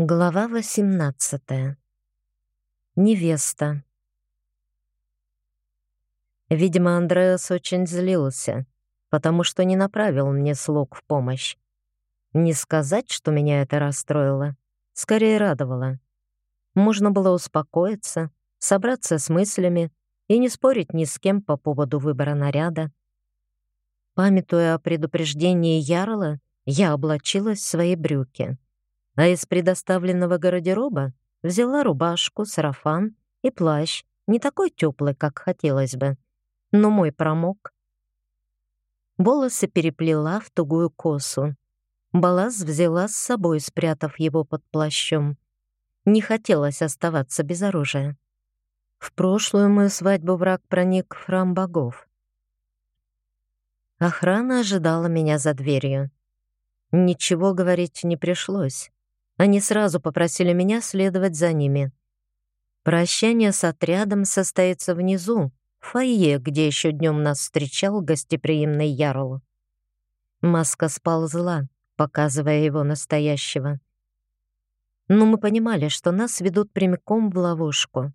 Глава 18. Невеста. Видимо, Андреас очень злился, потому что не направил мне слуг в помощь. Не сказать, что меня это расстроило, скорее радовало. Можно было успокоиться, собраться с мыслями и не спорить ни с кем по поводу выбора наряда. Памятуя о предупреждении Ярла, я облачилась в свои брюки — а из предоставленного гардероба взяла рубашку, сарафан и плащ, не такой теплый, как хотелось бы, но мой промок. Волосы переплела в тугую косу. Балас взяла с собой, спрятав его под плащом. Не хотелось оставаться без оружия. В прошлую мою свадьбу враг проник в храм богов. Охрана ожидала меня за дверью. Ничего говорить не пришлось. Они сразу попросили меня следовать за ними. Прощание с отрядом состоится внизу, в фойе, где еще днем нас встречал гостеприимный Ярл. Маска сползла, показывая его настоящего. Но мы понимали, что нас ведут прямиком в ловушку.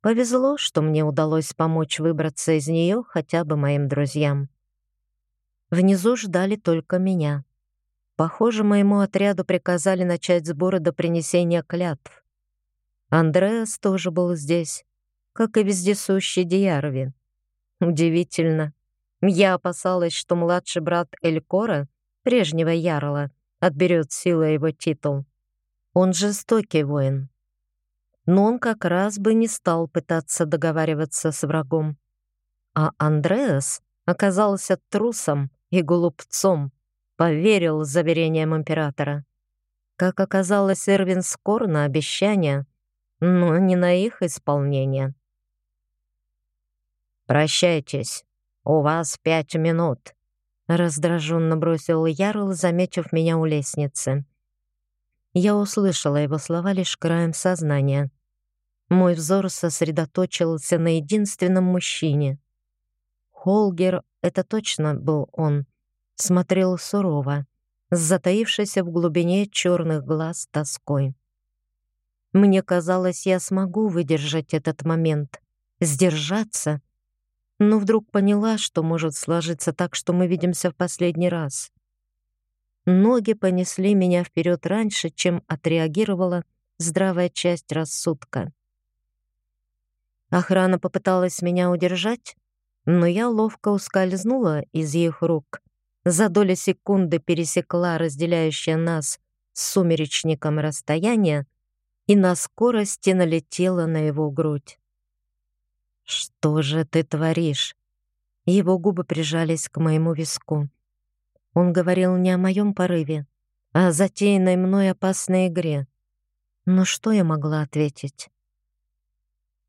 Повезло, что мне удалось помочь выбраться из нее хотя бы моим друзьям. Внизу ждали только меня. Похоже, моему отряду приказали начать сборы до принесения клятв. Андреас тоже был здесь, как и вездесущий Диарови. Удивительно. Я опасалась, что младший брат Элькора, прежнего Ярла, отберет силой его титул. Он жестокий воин. Но он как раз бы не стал пытаться договариваться с врагом. А Андреас оказался трусом и глупцом, поверил заверениям императора. Как оказалось, Эрвин скор на обещания, но не на их исполнение. «Прощайтесь, у вас пять минут», — раздраженно бросил Ярл, заметив меня у лестницы. Я услышала его слова лишь краем сознания. Мой взор сосредоточился на единственном мужчине. Холгер — это точно был он смотрел сурово, с затаившейся в глубине черных глаз тоской. Мне казалось, я смогу выдержать этот момент, сдержаться, но вдруг поняла, что может сложиться так, что мы видимся в последний раз. Ноги понесли меня вперед раньше, чем отреагировала здравая часть рассудка. Охрана попыталась меня удержать, но я ловко ускользнула из их рук за доли секунды пересекла разделяющее нас с сумеречником расстояние и на скорости налетела на его грудь. «Что же ты творишь?» Его губы прижались к моему виску. Он говорил не о моем порыве, а о затеянной мной опасной игре. Но что я могла ответить?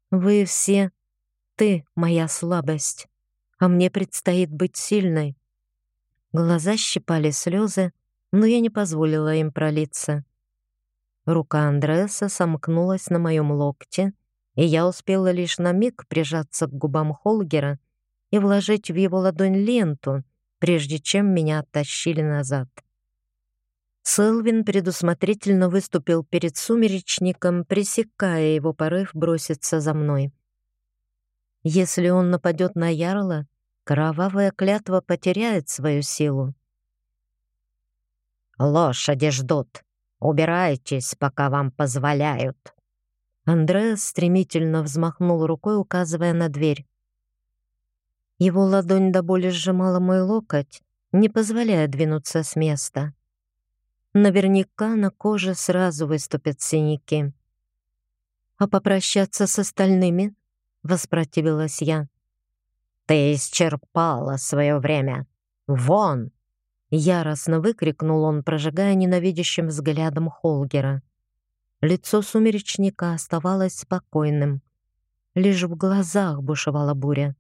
«Вы все, ты — моя слабость, а мне предстоит быть сильной. Глаза щипали слезы, но я не позволила им пролиться. Рука Андреаса сомкнулась на моем локте, и я успела лишь на миг прижаться к губам Холгера и вложить в его ладонь ленту, прежде чем меня оттащили назад. Селвин предусмотрительно выступил перед сумеречником, пресекая его порыв броситься за мной. Если он нападет на Ярла, кровавая клятва потеряет свою силу. «Лошади ждут. Убирайтесь, пока вам позволяют». Андреас стремительно взмахнул рукой, указывая на дверь. Его ладонь до боли сжимала мой локоть, не позволяя двинуться с места. Наверняка на коже сразу выступят синяки. «А попрощаться с остальными?» — воспротивилась я. «Ты исчерпала свое время! Вон!» Яростно выкрикнул он, прожигая ненавидящим взглядом Холгера. Лицо сумеречника оставалось спокойным. Лишь в глазах бушевала буря.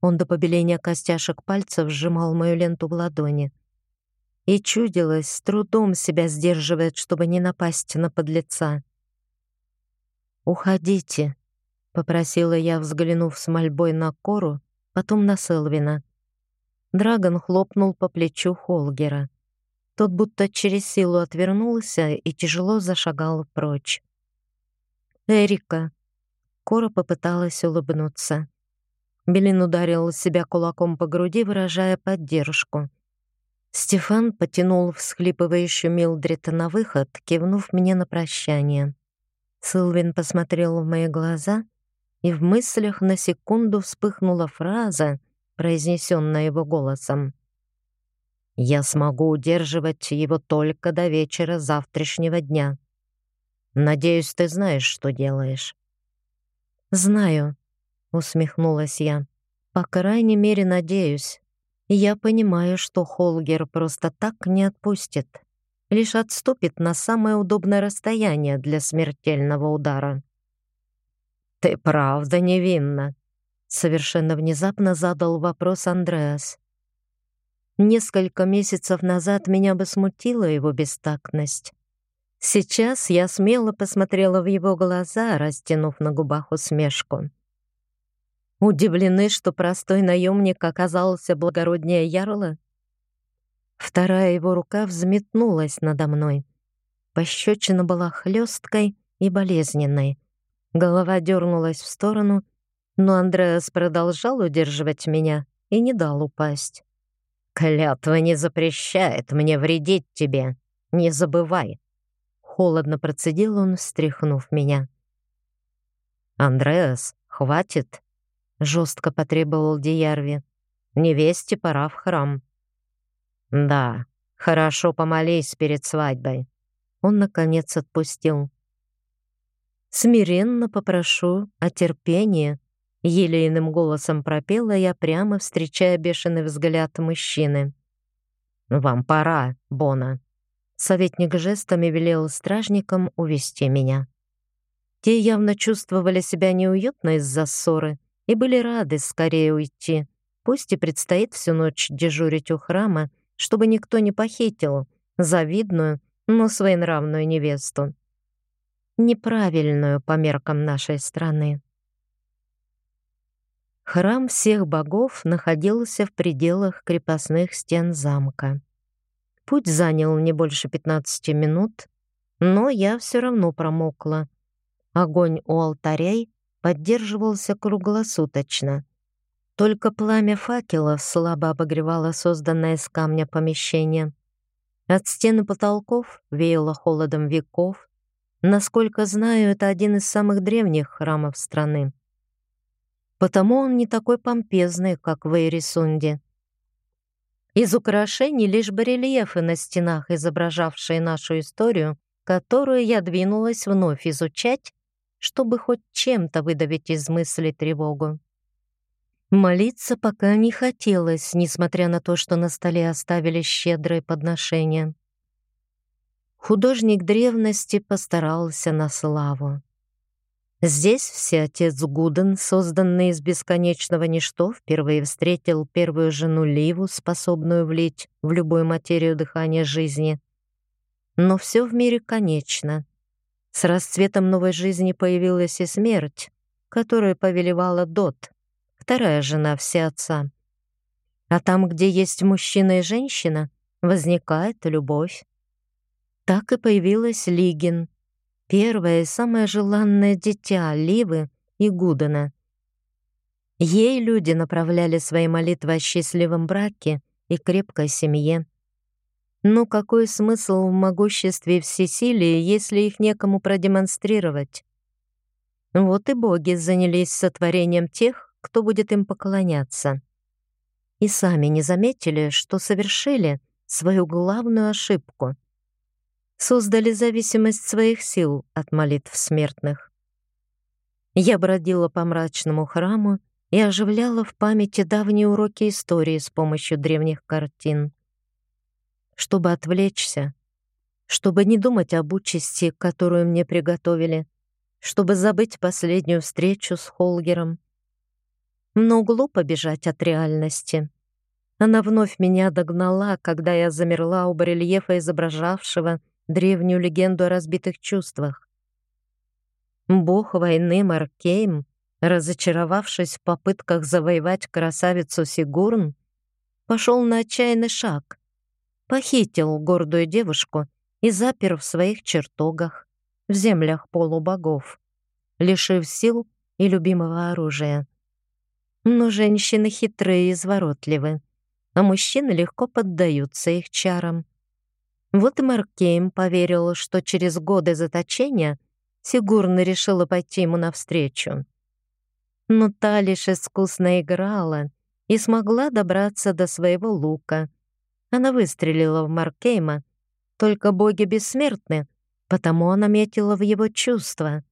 Он до побеления костяшек пальцев сжимал мою ленту в ладони. И чудилось, с трудом себя сдерживает, чтобы не напасть на подлеца. «Уходите», — попросила я, взглянув с мольбой на Кору, потом на Селвина. Драгон хлопнул по плечу Холгера. Тот будто через силу отвернулся и тяжело зашагал прочь. «Эрика!» Кора попыталась улыбнуться. Белин ударил себя кулаком по груди, выражая поддержку. Стефан потянул всхлипывающую Милдрид на выход, кивнув мне на прощание. Силвин посмотрел в мои глаза, и в мыслях на секунду вспыхнула фраза, произнесенная его голосом. «Я смогу удерживать его только до вечера завтрашнего дня. Надеюсь, ты знаешь, что делаешь». «Знаю», — усмехнулась я. «По крайней мере, надеюсь. Я понимаю, что Холгер просто так не отпустит, лишь отступит на самое удобное расстояние для смертельного удара. «Ты правда невинна?» — совершенно внезапно задал вопрос Андреас. Несколько месяцев назад меня бы смутила его бестактность. Сейчас я смело посмотрела в его глаза, растянув на губах усмешку. Удивлены, что простой наемник оказался благороднее ярла? Вторая его рука взметнулась надо мной. Пощечина была хлесткой и болезненной. Голова дернулась в сторону, но Андреас продолжал удерживать меня и не дал упасть. «Клятва не запрещает мне вредить тебе. Не забывай!» Холодно процедил он, встряхнув меня. «Андреас, хватит!» жестко потребовал Диярви. Невесте пора в храм. Да, хорошо помолись перед свадьбой. Он наконец отпустил. Смиренно попрошу о терпении, елейным голосом пропела я, прямо встречая бешеный взгляд мужчины. Вам пора, Бона. Советник жестами велел стражникам увести меня. Те явно чувствовали себя неуютно из-за ссоры, и были рады скорее уйти. Пусть и предстоит всю ночь дежурить у храма, чтобы никто не похитил завидную, но своенравную невесту. Неправильную по меркам нашей страны. Храм всех богов находился в пределах крепостных стен замка. Путь занял не больше 15 минут, но я все равно промокла. Огонь у алтарей поддерживался круглосуточно. Только пламя факелов слабо обогревало созданное из камня помещение. От стены потолков веяло холодом веков. Насколько знаю, это один из самых древних храмов страны. Потому он не такой помпезный, как в Эйрисунде. Из украшений лишь барельефы на стенах, изображавшие нашу историю, которую я двинулась вновь изучать чтобы хоть чем-то выдавить из мысли тревогу. Молиться пока не хотелось, несмотря на то, что на столе оставили щедрые подношения. Художник древности постарался на славу. Здесь все отец Гуден, созданный из бесконечного ничто, впервые встретил первую жену Ливу, способную влить в любую материю дыхания жизни. Но все в мире конечно. С расцветом новой жизни появилась и смерть, которую повелевала Дот, вторая жена всеотца. А там, где есть мужчина и женщина, возникает любовь. Так и появилась Лигин, первое и самое желанное дитя Ливы и Гудена. Ей люди направляли свои молитвы о счастливом браке и крепкой семье. Но какой смысл в могуществе и всесилии, если их некому продемонстрировать? Вот и боги занялись сотворением тех, кто будет им поклоняться. И сами не заметили, что совершили свою главную ошибку. Создали зависимость своих сил от молитв смертных. Я бродила по мрачному храму и оживляла в памяти давние уроки истории с помощью древних картин чтобы отвлечься, чтобы не думать об участи, которую мне приготовили, чтобы забыть последнюю встречу с Холгером. Но глупо бежать от реальности. Она вновь меня догнала, когда я замерла у барельефа, изображавшего древнюю легенду о разбитых чувствах. Бог войны Маркейм, разочаровавшись в попытках завоевать красавицу Сигурн, пошел на отчаянный шаг похитил гордую девушку и запер в своих чертогах, в землях полубогов, лишив сил и любимого оружия. Но женщины хитрые и изворотливы, а мужчины легко поддаются их чарам. Вот и Маркейм поверил, что через годы заточения Сигурна решила пойти ему навстречу. Но та лишь искусно играла и смогла добраться до своего лука. Она выстрелила в Маркейма, только боги бессмертны, потому она метила в его чувства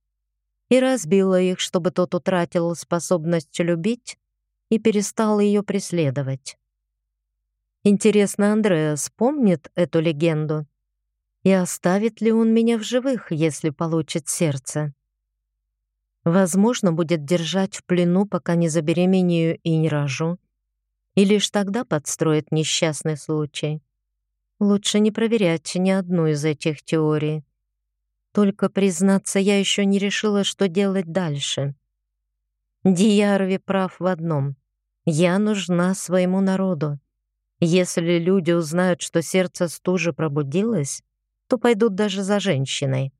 и разбила их, чтобы тот утратил способность любить и перестал ее преследовать. Интересно, Андреас помнит эту легенду? И оставит ли он меня в живых, если получит сердце? Возможно, будет держать в плену, пока не забеременею и не рожу. И лишь тогда подстроит несчастный случай. Лучше не проверять ни одну из этих теорий. Только, признаться, я еще не решила, что делать дальше. Диарви прав в одном. Я нужна своему народу. Если люди узнают, что сердце стужи пробудилось, то пойдут даже за женщиной.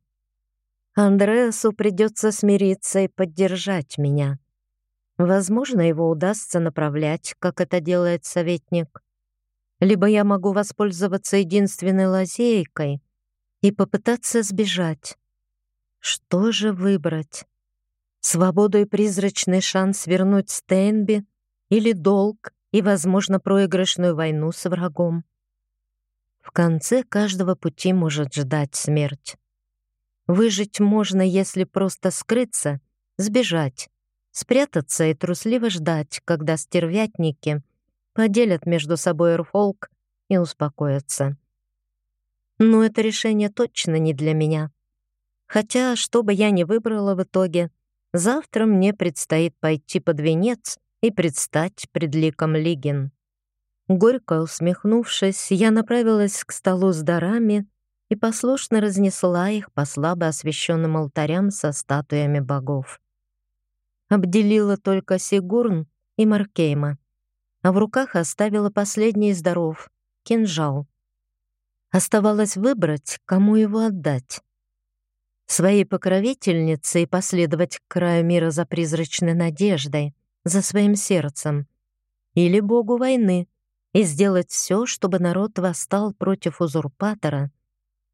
Андреасу придется смириться и поддержать меня. Возможно, его удастся направлять, как это делает советник. Либо я могу воспользоваться единственной лазейкой и попытаться сбежать. Что же выбрать? Свободу и призрачный шанс вернуть Стейнби или долг и, возможно, проигрышную войну с врагом? В конце каждого пути может ждать смерть. Выжить можно, если просто скрыться, сбежать, спрятаться и трусливо ждать, когда стервятники поделят между собой Эрфолк и успокоятся. Но это решение точно не для меня. Хотя, что бы я ни выбрала в итоге, завтра мне предстоит пойти под венец и предстать пред ликом Лигин. Горько усмехнувшись, я направилась к столу с дарами и послушно разнесла их по слабо освещенным алтарям со статуями богов. Обделила только Сигурн и Маркейма, а в руках оставила последний из даров — кинжал. Оставалось выбрать, кому его отдать. Своей покровительнице и последовать к краю мира за призрачной надеждой, за своим сердцем. Или богу войны и сделать все, чтобы народ восстал против узурпатора,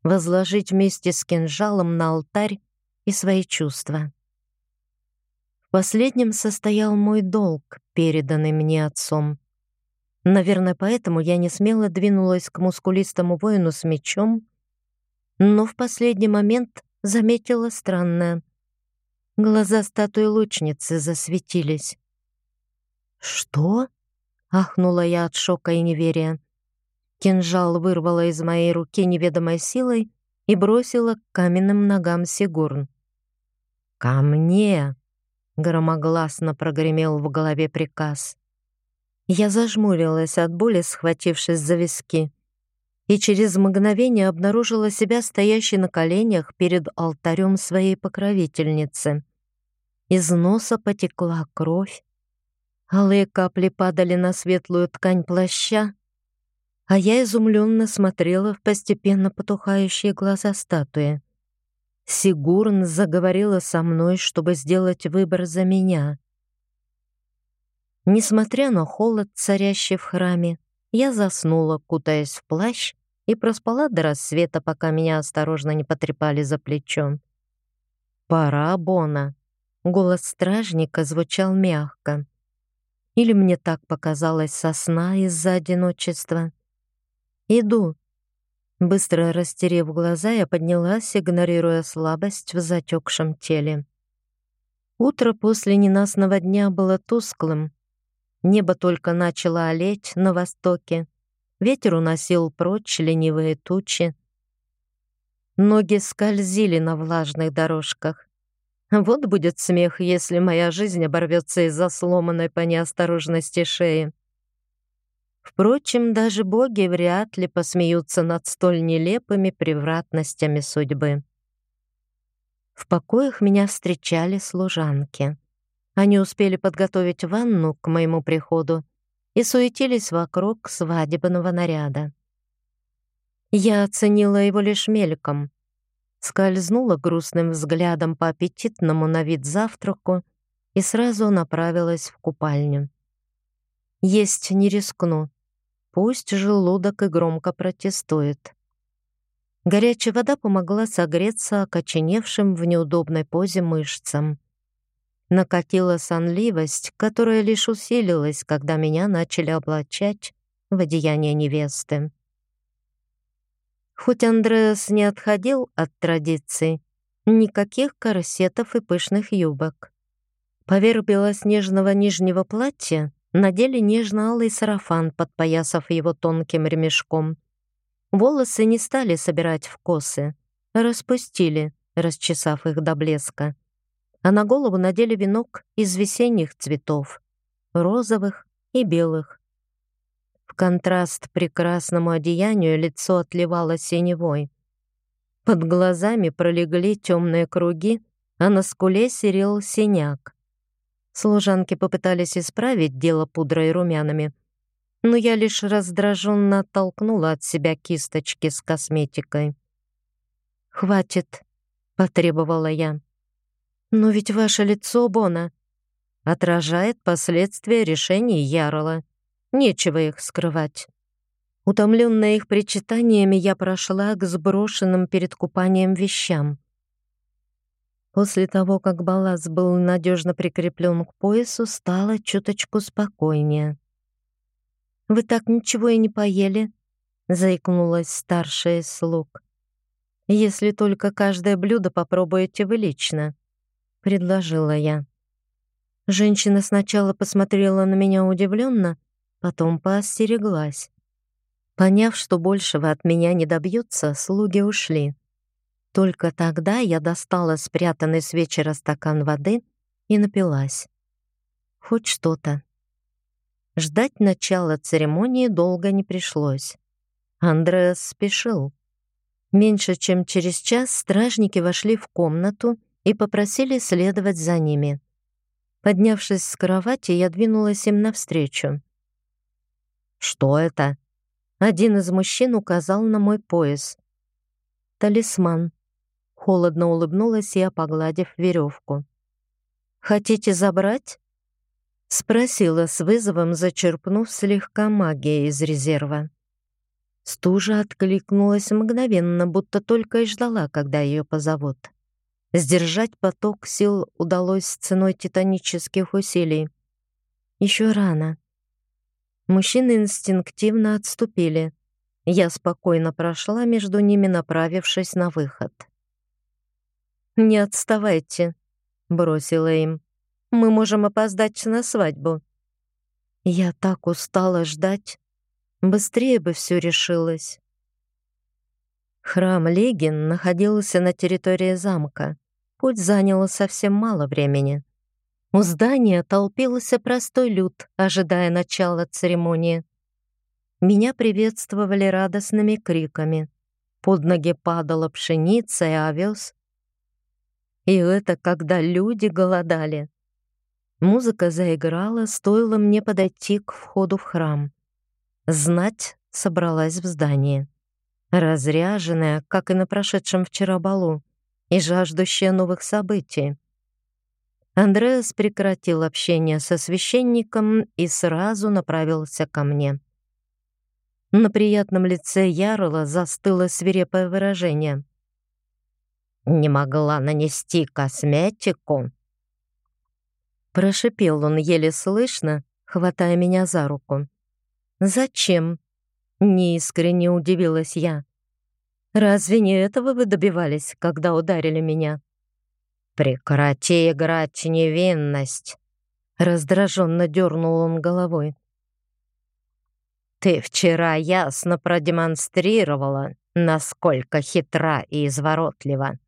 возложить вместе с кинжалом на алтарь и свои чувства. В последнем состоял мой долг, переданный мне отцом. Наверное, поэтому я не смело двинулась к мускулистому воину с мечом, но в последний момент заметила странное. Глаза статуи лучницы засветились. «Что?» — ахнула я от шока и неверия. Кинжал вырвала из моей руки неведомой силой и бросила к каменным ногам Сигурн. «Ко мне!» — громогласно прогремел в голове приказ. Я зажмурилась от боли, схватившись за виски, и через мгновение обнаружила себя стоящей на коленях перед алтарем своей покровительницы. Из носа потекла кровь, алые капли падали на светлую ткань плаща, а я изумленно смотрела в постепенно потухающие глаза статуи. Сигурн заговорила со мной, чтобы сделать выбор за меня. Несмотря на холод, царящий в храме, я заснула, кутаясь в плащ, и проспала до рассвета, пока меня осторожно не потрепали за плечо. «Пора, Бона!» Голос стражника звучал мягко. Или мне так показалось со сна из-за одиночества. «Иду». Быстро растерев глаза, я поднялась, игнорируя слабость в затекшем теле. Утро после ненастного дня было тусклым, Небо только начало олеть на востоке. Ветер уносил прочь ленивые тучи. Ноги скользили на влажных дорожках. Вот будет смех, если моя жизнь оборвется из-за сломанной по неосторожности шеи. Впрочем, даже боги вряд ли посмеются над столь нелепыми превратностями судьбы. В покоях меня встречали служанки. Они успели подготовить ванну к моему приходу и суетились вокруг свадебного наряда. Я оценила его лишь мельком. Скользнула грустным взглядом по аппетитному на вид завтраку и сразу направилась в купальню. Есть не рискну. Пусть желудок и громко протестует. Горячая вода помогла согреться окоченевшим в неудобной позе мышцам. Накатила сонливость, которая лишь усилилась, когда меня начали облачать в одеяние невесты. Хоть Андреас не отходил от традиций, никаких корсетов и пышных юбок. Поверх белоснежного нижнего платья надели нежно-алый сарафан, подпоясав его тонким ремешком. Волосы не стали собирать в косы, распустили, расчесав их до блеска. А на голову надели венок из весенних цветов, розовых и белых. В контраст прекрасному одеянию лицо отливало синевой. Под глазами пролегли темные круги, а на скуле серел синяк. Служанки попытались исправить дело пудрой и румянами, но я лишь раздраженно оттолкнула от себя кисточки с косметикой. «Хватит», — потребовала я. «Но ведь ваше лицо, Бона, отражает последствия решений Ярла. Нечего их скрывать. Утомленная их причитаниями, я прошла к сброшенным перед купанием вещам. После того, как балласт был надежно прикреплен к поясу, стало чуточку спокойнее. «Вы так ничего и не поели?» — заикнулась старшая из слуг. «Если только каждое блюдо попробуете вы лично», — предложила я. Женщина сначала посмотрела на меня удивленно, потом поостереглась. Поняв, что большего от меня не добьются, слуги ушли. Только тогда я достала спрятанный с вечера стакан воды и напилась. Хоть что-то. Ждать начала церемонии долго не пришлось. Андреас спешил. Меньше чем через час стражники вошли в комнату и попросили следовать за ними. Поднявшись с кровати, я двинулась им навстречу. «Что это?» Один из мужчин указал на мой пояс. «Талисман». Холодно улыбнулась я, погладив веревку. «Хотите забрать?» Спросила с вызовом, зачерпнув слегка магии из резерва. Стужа откликнулась мгновенно, будто только и ждала, когда ее позовут. Сдержать поток сил удалось ценой титанических усилий. Еще рано. Мужчины инстинктивно отступили. Я спокойно прошла между ними, направившись на выход. «Не отставайте», — бросила им. «Мы можем опоздать на свадьбу». Я так устала ждать. Быстрее бы все решилось. Храм Легин находился на территории замка. Путь занял совсем мало времени. У здания толпился простой люд, ожидая начала церемонии. Меня приветствовали радостными криками. Под ноги падала пшеница и овес. И это когда люди голодали. Музыка заиграла, стоило мне подойти к входу в храм. Знать собралась в здании. Разряженная, как и на прошедшем вчера балу, и жаждущая новых событий. Андреас прекратил общение со священником и сразу направился ко мне. На приятном лице Ярла застыло свирепое выражение. «Не могла нанести косметику?» Прошипел он еле слышно, хватая меня за руку. «Зачем?» — неискренне удивилась я. «Разве не этого вы добивались, когда ударили меня?» «Прекрати играть невинность!» Раздраженно дернул он головой. «Ты вчера ясно продемонстрировала, насколько хитра и изворотлива».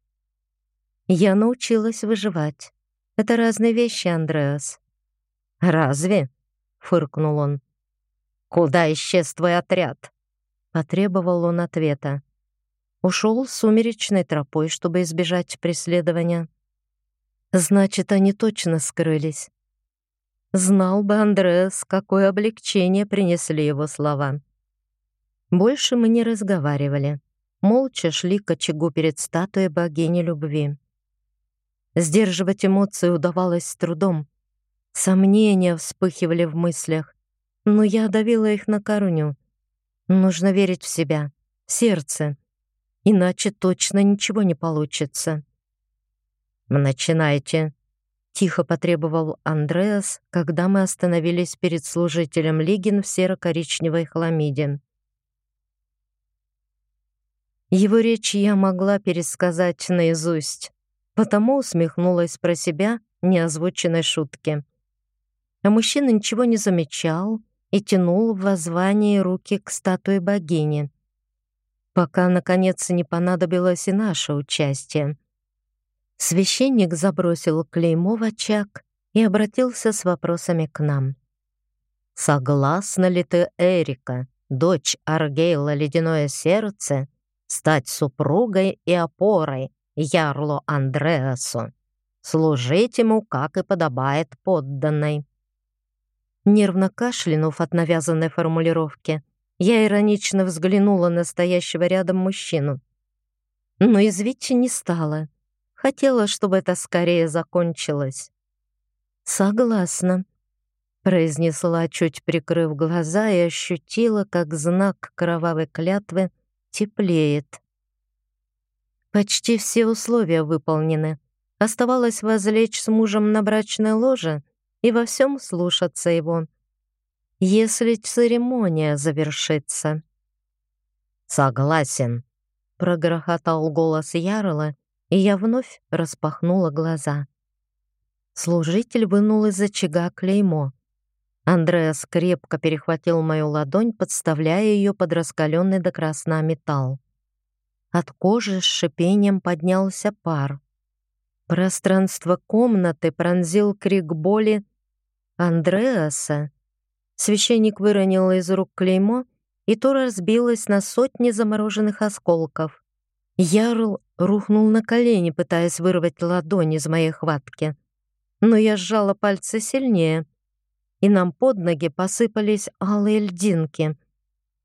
«Я научилась выживать. Это разные вещи, Андреас». «Разве?» — фыркнул он. «Куда исчез твой отряд?» Потребовал он ответа. Ушел сумеречной тропой, чтобы избежать преследования. Значит, они точно скрылись. Знал бы Андреас, какое облегчение принесли его слова. Больше мы не разговаривали. Молча шли к очагу перед статуей богини любви. Сдерживать эмоции удавалось с трудом. Сомнения вспыхивали в мыслях, но я давила их на корню. Нужно верить в себя, в сердце, иначе точно ничего не получится. «Начинайте», — тихо потребовал Андреас, когда мы остановились перед служителем Лигин в серо-коричневой хламиде. Его речь я могла пересказать наизусть, потому усмехнулась про себя неозвученной шутки. А мужчина ничего не замечал и тянул в воззвании руки к статуе богини, пока, наконец, не понадобилось и наше участие. Священник забросил клеймо в очаг и обратился с вопросами к нам. «Согласна ли ты, Эрика, дочь Аргейла Ледяное Сердце, стать супругой и опорой Ярлу Андреасу, служить ему, как и подобает подданной?» Нервно кашлянув от навязанной формулировки, я иронично взглянула на стоящего рядом мужчину. Но извить не стала. Хотела, чтобы это скорее закончилось. «Согласна», — произнесла, чуть прикрыв глаза, и ощутила, как знак кровавой клятвы теплеет. Почти все условия выполнены. Оставалось возлечь с мужем на брачное ложе и во всем слушаться его, если церемония завершится. «Согласен», — прогрохотал голос Ярла, и я вновь распахнула глаза. Служитель вынул из очага клеймо. Андреас крепко перехватил мою ладонь, подставляя ее под раскаленный до красна металл. От кожи с шипением поднялся пар. Пространство комнаты пронзил крик боли Андреаса. Священник выронил из рук клеймо, и то разбилось на сотни замороженных осколков. Ярл рухнул на колени, пытаясь вырвать ладонь из моей хватки. Но я сжала пальцы сильнее, и нам под ноги посыпались алые льдинки.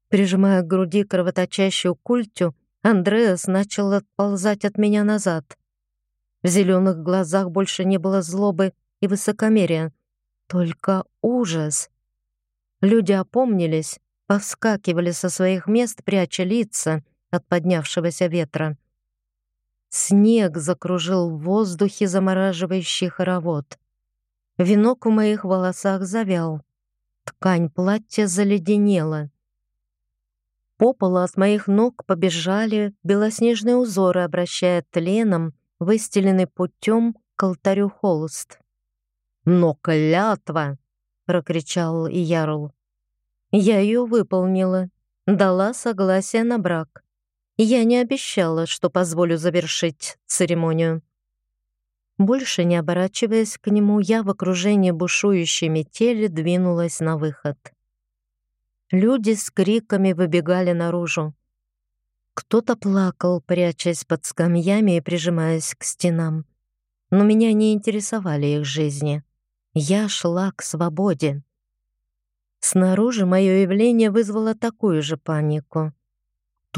Прижимая к груди кровоточащую культю, Андреас начал отползать от меня назад. В зеленых глазах больше не было злобы и высокомерия, только ужас. Люди опомнились, повскакивали со своих мест, пряча лица — от поднявшегося ветра. Снег закружил в воздухе замораживающий хоровод. Венок в моих волосах завял. Ткань платья заледенела. По полу от моих ног побежали белоснежные узоры, обращая тленом, выстеленный путем к алтарю холст. «Но клятва!» — прокричал Ярл. Я ее выполнила, дала согласие на брак. Я не обещала, что позволю завершить церемонию. Больше не оборачиваясь к нему, я в окружении бушующей метели двинулась на выход. Люди с криками выбегали наружу. Кто-то плакал, прячась под скамьями и прижимаясь к стенам. Но меня не интересовали их жизни. Я шла к свободе. Снаружи мое явление вызвало такую же панику.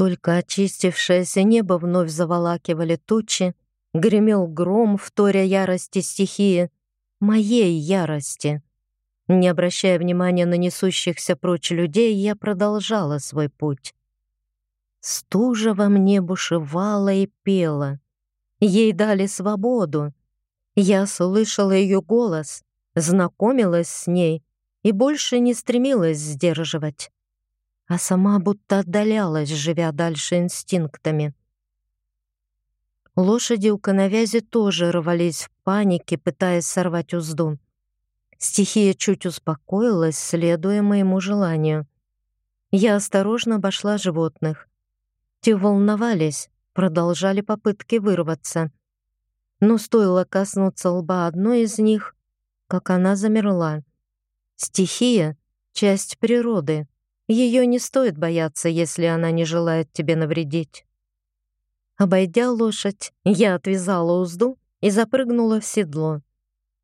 Только очистившееся небо вновь заволакивали тучи, гремел гром, вторя ярости стихии, моей ярости. Не обращая внимания на несущихся прочь людей, я продолжала свой путь. Стужа во мне бушевала и пела. Ей дали свободу. Я слышала ее голос, знакомилась с ней и больше не стремилась сдерживать а сама будто отдалялась, живя дальше инстинктами. Лошади у коновязи тоже рвались в панике, пытаясь сорвать узду. Стихия чуть успокоилась, следуя моему желанию. Я осторожно обошла животных. Те волновались, продолжали попытки вырваться. Но стоило коснуться лба одной из них, как она замерла. Стихия — часть природы, ее не стоит бояться, если она не желает тебе навредить. Обойдя лошадь, я отвязала узду и запрыгнула в седло.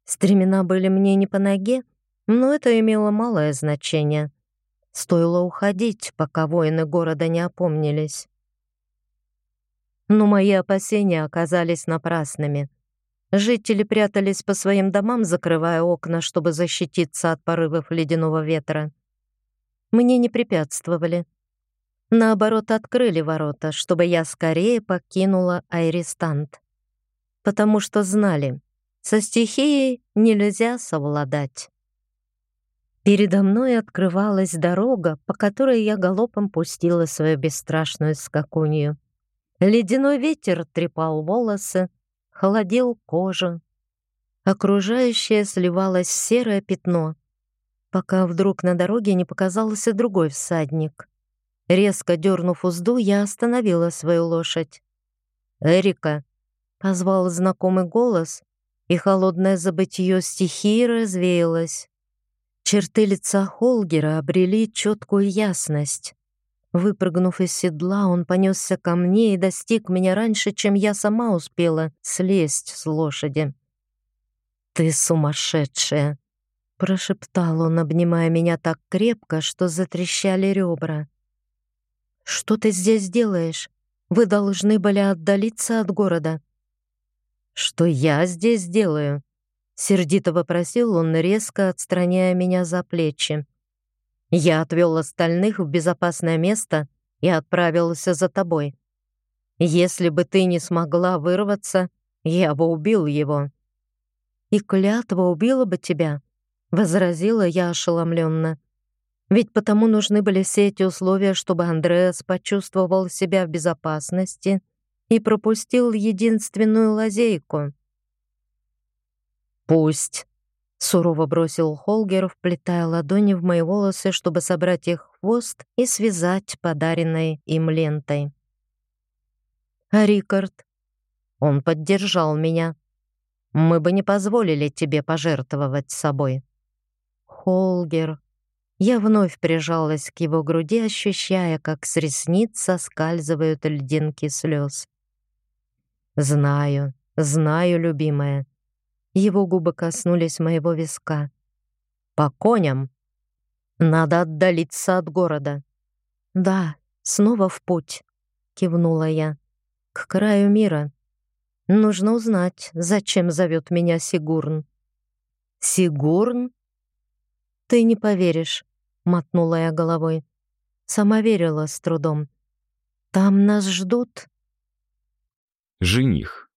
Стремена были мне не по ноге, но это имело малое значение. Стоило уходить, пока воины города не опомнились. Но мои опасения оказались напрасными. Жители прятались по своим домам, закрывая окна, чтобы защититься от порывов ледяного ветра. Мне не препятствовали. Наоборот, открыли ворота, чтобы я скорее покинула Айристант. Потому что знали, со стихией нельзя совладать. Передо мной открывалась дорога, по которой я галопом пустила свою бесстрашную скакунью. Ледяной ветер трепал волосы, холодил кожу. Окружающее сливалось в серое пятно, пока вдруг на дороге не показался другой всадник. Резко дернув узду, я остановила свою лошадь. «Эрика!» — позвал знакомый голос, и холодное забытье стихии развеялось. Черты лица Холгера обрели четкую ясность. Выпрыгнув из седла, он понесся ко мне и достиг меня раньше, чем я сама успела слезть с лошади. «Ты сумасшедшая!» — прошептал он, обнимая меня так крепко, что затрещали ребра. «Что ты здесь делаешь? Вы должны были отдалиться от города». «Что я здесь делаю?» — сердито вопросил он, резко отстраняя меня за плечи. «Я отвел остальных в безопасное место и отправился за тобой. Если бы ты не смогла вырваться, я бы убил его». «И клятва убила бы тебя», — возразила я ошеломленно. Ведь потому нужны были все эти условия, чтобы Андреас почувствовал себя в безопасности и пропустил единственную лазейку. «Пусть», — сурово бросил Холгер, вплетая ладони в мои волосы, чтобы собрать их в хвост и связать подаренной им лентой. «А Рикард?» Он поддержал меня. «Мы бы не позволили тебе пожертвовать собой». «Холгер», я вновь прижалась к его груди, ощущая, как с ресниц соскальзывают льдинки слез. «Знаю, знаю, любимая». Его губы коснулись моего виска. «По коням. Надо отдалиться от города». «Да, снова в путь», — кивнула я. «К краю мира. Нужно узнать, зачем зовет меня Сигурн». «Сигурн?» «Ты не поверишь», — мотнула я головой. Сама верила с трудом. «Там нас ждут?» Жених.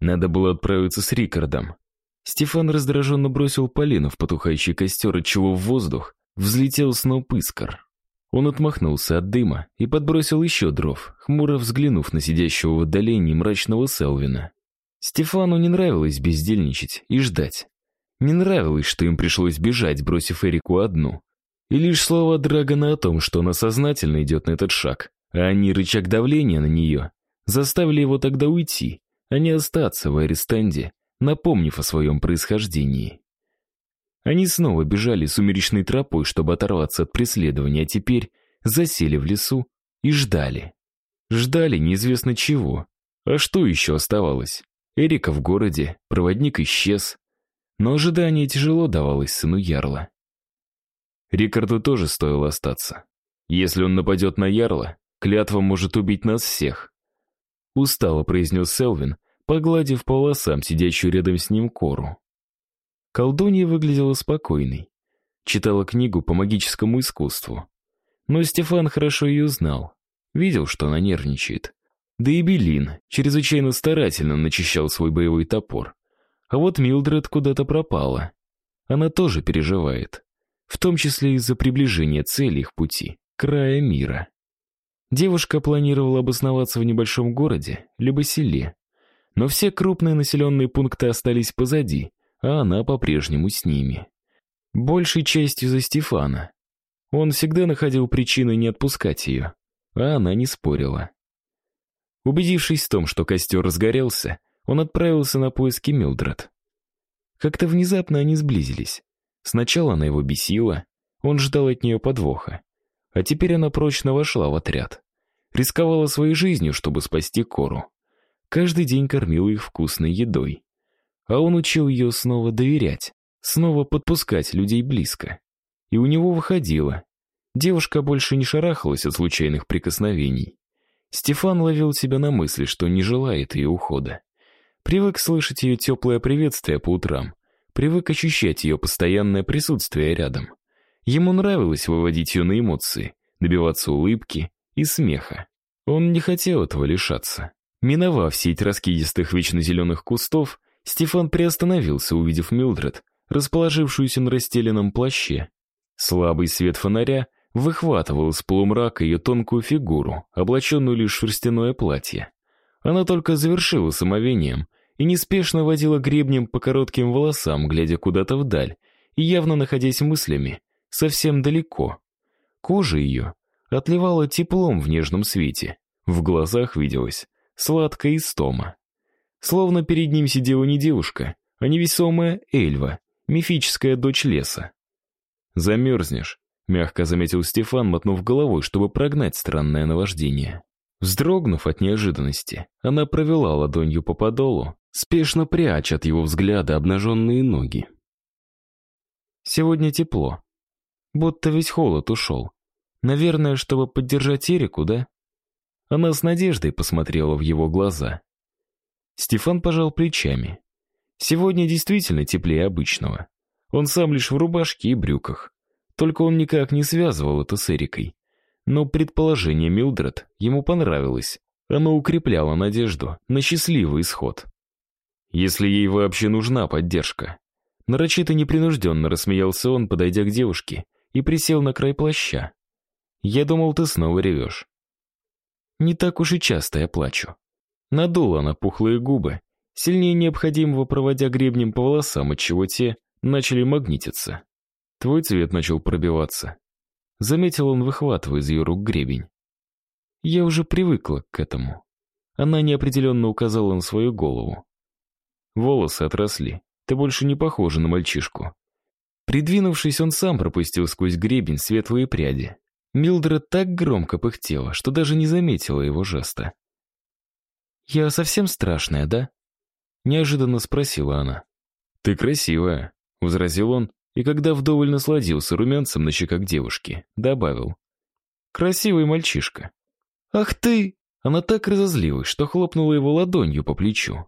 Надо было отправиться с Рикардом. Стефан раздраженно бросил Полину в потухающий костер, отчего в воздух взлетел сноп искр. Он отмахнулся от дыма и подбросил еще дров, хмуро взглянув на сидящего в отдалении мрачного Селвина. Стефану не нравилось бездельничать и ждать. Не нравилось, что им пришлось бежать, бросив Эрику одну. И лишь слова Драгона о том, что она сознательно идет на этот шаг, а не рычаг давления на нее, заставили его тогда уйти, а не остаться в Арестанде, напомнив о своем происхождении. Они снова бежали сумеречной тропой, чтобы оторваться от преследования, а теперь засели в лесу и ждали. Ждали неизвестно чего. А что еще оставалось? Эрика в городе, проводник исчез, но ожидание тяжело давалось сыну Ярла. Рикарду тоже стоило остаться. Если он нападет на Ярла, клятва может убить нас всех. Устало произнес Селвин, погладив по волосам сидящую рядом с ним кору. Колдунья выглядела спокойной. Читала книгу по магическому искусству. Но Стефан хорошо ее знал. Видел, что она нервничает. Да и Белин чрезвычайно старательно начищал свой боевой топор. А вот Милдред куда-то пропала. Она тоже переживает, в том числе из-за приближения цели их пути, края мира. Девушка планировала обосноваться в небольшом городе, либо селе. Но все крупные населенные пункты остались позади, а она по-прежнему с ними. Большей частью за Стефана. Он всегда находил причины не отпускать ее, а она не спорила. Убедившись в том, что костер разгорелся, он отправился на поиски Милдред. Как-то внезапно они сблизились. Сначала она его бесила, он ждал от нее подвоха. А теперь она прочно вошла в отряд. Рисковала своей жизнью, чтобы спасти Кору. Каждый день кормила их вкусной едой. А он учил ее снова доверять, снова подпускать людей близко. И у него выходило. Девушка больше не шарахалась от случайных прикосновений. Стефан ловил себя на мысли, что не желает ее ухода. Привык слышать ее теплое приветствие по утрам, привык ощущать ее постоянное присутствие рядом. Ему нравилось выводить ее на эмоции, добиваться улыбки и смеха. Он не хотел этого лишаться. Миновав сеть раскидистых вечно зеленых кустов, Стефан приостановился, увидев Милдред, расположившуюся на расстеленном плаще. Слабый свет фонаря выхватывал из полумрака ее тонкую фигуру, облаченную лишь в шерстяное платье. Она только завершила самовением и неспешно водила гребнем по коротким волосам, глядя куда-то вдаль и явно находясь мыслями совсем далеко. Кожа ее отливала теплом в нежном свете. В глазах виделась сладкая истома. Словно перед ним сидела не девушка, а невесомая Эльва, мифическая дочь леса. «Замерзнешь», — мягко заметил Стефан, мотнув головой, чтобы прогнать странное наваждение. Вздрогнув от неожиданности, она провела ладонью по подолу, спешно пряча от его взгляда обнаженные ноги. Сегодня тепло. Будто весь холод ушел. Наверное, чтобы поддержать Эрику, да? Она с надеждой посмотрела в его глаза. Стефан пожал плечами. Сегодня действительно теплее обычного. Он сам лишь в рубашке и брюках. Только он никак не связывал это с Эрикой. Но предположение Милдред ему понравилось. Оно укрепляло надежду на счастливый исход. Если ей вообще нужна поддержка. Нарочито непринужденно рассмеялся он, подойдя к девушке, и присел на край плаща. «Я думал, ты снова ревешь». «Не так уж и часто я плачу». Надула она пухлые губы, сильнее необходимого проводя гребнем по волосам, отчего те начали магнититься. Твой цвет начал пробиваться. Заметил он, выхватывая из ее рук гребень. Я уже привыкла к этому. Она неопределенно указала на свою голову. Волосы отросли. Ты больше не похожа на мальчишку. Придвинувшись, он сам пропустил сквозь гребень светлые пряди. Милдред так громко пыхтела, что даже не заметила его жеста. «Я совсем страшная, да?» Неожиданно спросила она. «Ты красивая», — возразил он, и когда вдоволь насладился румянцем на щеках девушки, добавил. «Красивый мальчишка». «Ах ты!» Она так разозлилась, что хлопнула его ладонью по плечу.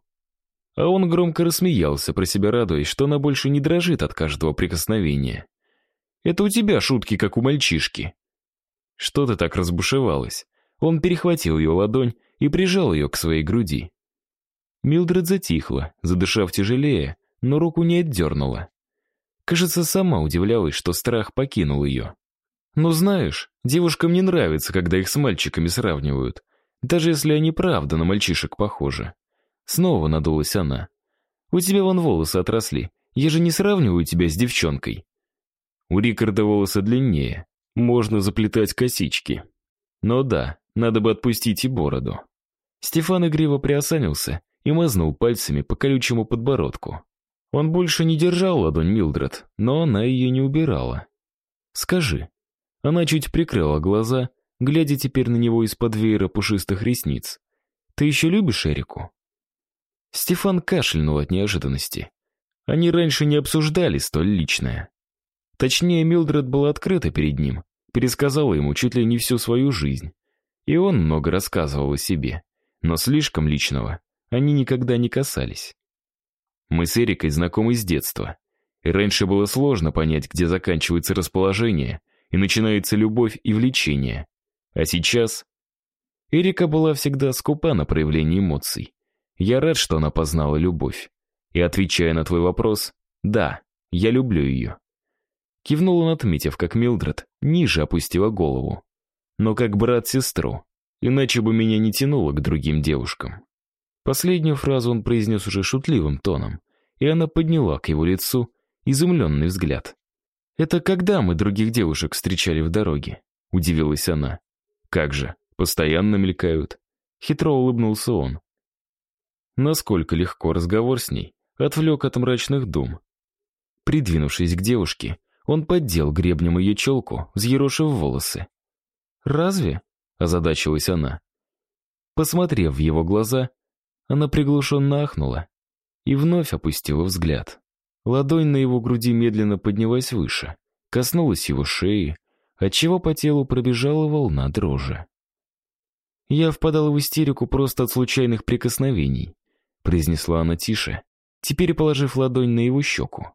А он громко рассмеялся, про себя радуясь, что она больше не дрожит от каждого прикосновения. «Это у тебя шутки, как у мальчишки». Что ты так разбушевалась? Он перехватил ее ладонь и прижал ее к своей груди. Милдред затихла, задышав тяжелее, но руку не отдернула. Кажется, сама удивлялась, что страх покинул ее. «Ну знаешь, девушкам не нравится, когда их с мальчиками сравнивают, даже если они правда на мальчишек похожи». Снова надулась она. «У тебя вон волосы отросли, я же не сравниваю тебя с девчонкой». У Рикарда волосы длиннее, можно заплетать косички. Но да, надо бы отпустить и бороду. Стефан игриво приосанился и мазнул пальцами по колючему подбородку. Он больше не держал ладонь Милдред, но она ее не убирала. «Скажи». Она чуть прикрыла глаза, глядя теперь на него из-под веера пушистых ресниц. «Ты еще любишь Эрику?» Стефан кашлянул от неожиданности. Они раньше не обсуждали столь личное. Точнее, Милдред была открыта перед ним, пересказала ему чуть ли не всю свою жизнь. И он много рассказывал о себе, но слишком личного они никогда не касались. Мы с Эрикой знакомы с детства. И раньше было сложно понять, где заканчивается расположение и начинается любовь и влечение. А сейчас... Эрика была всегда скупа на проявление эмоций. Я рад, что она познала любовь. И отвечая на твой вопрос, да, я люблю ее. Кивнул он, отметив, как Милдред ниже опустила голову. Но как брат-сестру, иначе бы меня не тянуло к другим девушкам. Последнюю фразу он произнес уже шутливым тоном, и она подняла к его лицу изумленный взгляд. «Это когда мы других девушек встречали в дороге?» — удивилась она. «Как же, постоянно мелькают». Хитро улыбнулся он. Насколько легко разговор с ней отвлек от мрачных дум. Придвинувшись к девушке, он поддел гребнем ее челку, взъерошив волосы. «Разве?» — озадачилась она. Посмотрев в его глаза, она приглушенно ахнула и вновь опустила взгляд. Ладонь на его груди медленно поднялась выше, коснулась его шеи, отчего по телу пробежала волна дрожи. «Я впадала в истерику просто от случайных прикосновений», произнесла она тише, теперь положив ладонь на его щеку.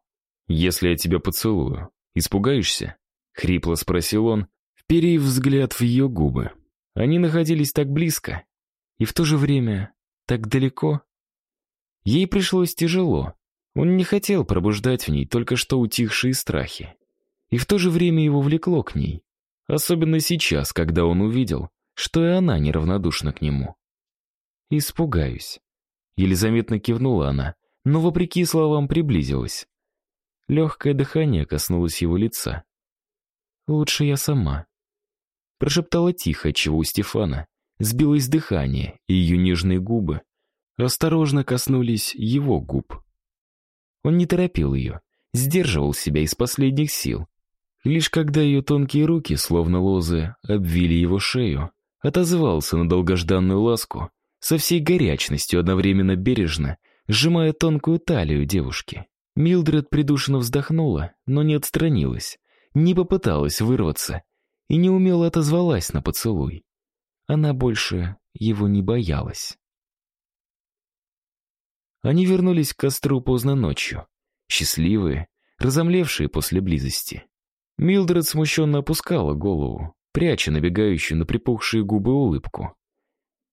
«Если я тебя поцелую, испугаешься?» Хрипло спросил он, вперив взгляд в ее губы. Они находились так близко, и в то же время так далеко. Ей пришлось тяжело. Он не хотел пробуждать в ней только что утихшие страхи. И в то же время его влекло к ней. Особенно сейчас, когда он увидел, что и она неравнодушна к нему. «Испугаюсь». Еле заметно кивнула она, но, вопреки словам, приблизилась. Легкое дыхание коснулось его лица. «Лучше я сама», — прошептала тихо, чего у Стефана сбилось дыхание, и ее нежные губы осторожно коснулись его губ. Он не торопил ее, сдерживал себя из последних сил. Лишь когда ее тонкие руки, словно лозы, обвили его шею, отозвался на долгожданную ласку, со всей горячностью одновременно бережно, сжимая тонкую талию девушки. Милдред придушенно вздохнула, но не отстранилась, не попыталась вырваться и неумело отозвалась на поцелуй. Она больше его не боялась. Они вернулись к костру поздно ночью, счастливые, разомлевшие после близости. Милдред смущенно опускала голову, пряча набегающую на припухшие губы улыбку.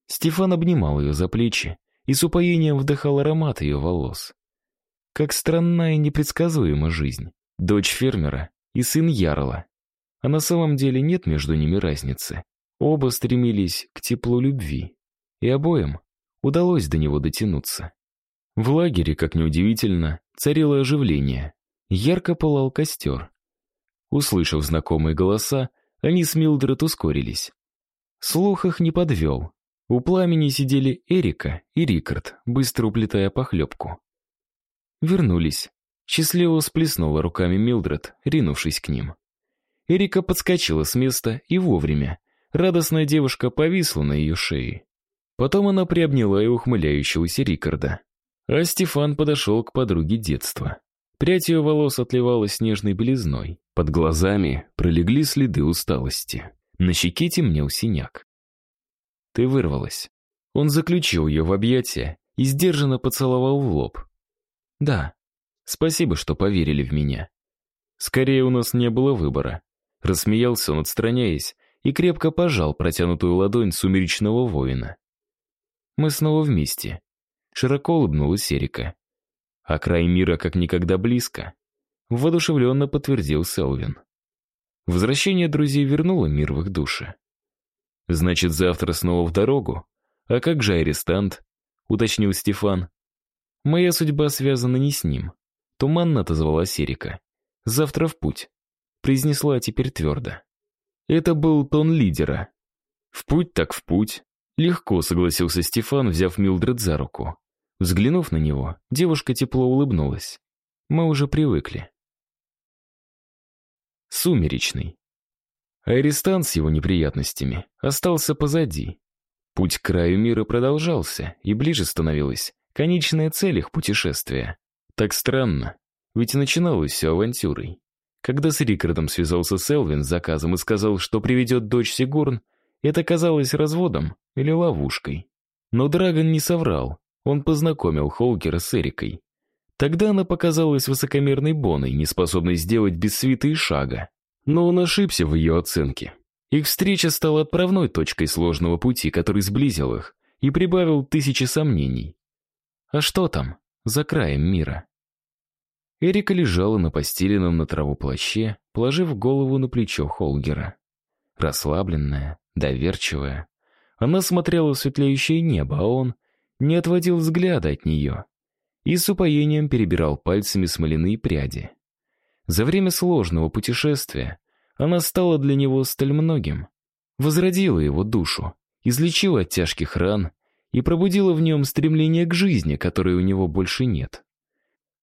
Стефан обнимал ее за плечи и с упоением вдыхал аромат ее волос. Как странная и непредсказуема жизнь. Дочь фермера и сын Ярла. А на самом деле нет между ними разницы. Оба стремились к теплу любви, и обоим удалось до него дотянуться. В лагере, как неудивительно, царило оживление. Ярко пылал костер. Услышав знакомые голоса, они с Милдред ускорились. Слух их не подвел. У пламени сидели Эрика и Рикард, быстро уплетая похлебку. Вернулись. Счастливо сплеснула руками Милдред, ринувшись к ним. Эрика подскочила с места и вовремя. Радостная девушка повисла на ее шее. Потом она приобняла и ухмыляющегося Рикарда. А Стефан подошел к подруге детства. Прядь ее волос отливала снежной белизной. Под глазами пролегли следы усталости. На щеке темнел синяк. «Ты вырвалась». Он заключил ее в объятия и сдержанно поцеловал в лоб. «Да, спасибо, что поверили в меня. Скорее, у нас не было выбора. Рассмеялся он, отстраняясь, и крепко пожал протянутую ладонь сумеречного воина. Мы снова вместе. Широко улыбнулась Эрика. А край мира как никогда близко. Воодушевленно подтвердил Селвин. Возвращение друзей вернуло мир в их души. Значит, завтра снова в дорогу? А как же арестант? Уточнил Стефан. Моя судьба связана не с ним. Туманно отозвалась Эрика. Завтра в путь произнесла теперь твердо. Это был тон лидера. В путь так в путь. Легко согласился Стефан, взяв Милдред за руку. Взглянув на него, девушка тепло улыбнулась. Мы уже привыкли. Сумеречный. Арестант с его неприятностями остался позади. Путь к краю мира продолжался, и ближе становилась конечная цель их путешествия. Так странно, ведь начиналось все авантюрой. Когда с Рикардом связался Селвин с заказом и сказал, что приведет дочь Сигурн, это казалось разводом или ловушкой. Но Драгон не соврал, он познакомил Холкера с Эрикой. Тогда она показалась высокомерной Боной, неспособной сделать без свиты и шага. Но он ошибся в ее оценке. Их встреча стала отправной точкой сложного пути, который сблизил их и прибавил тысячи сомнений. А что там, за краем мира? Эрика лежала на постеленном на траву плаще, положив голову на плечо Холгера. Расслабленная, доверчивая. Она смотрела в светлеющее небо, а он не отводил взгляда от нее и с упоением перебирал пальцами смоляные пряди. За время сложного путешествия она стала для него столь многим. Возродила его душу, излечила от тяжких ран и пробудила в нем стремление к жизни, которой у него больше нет.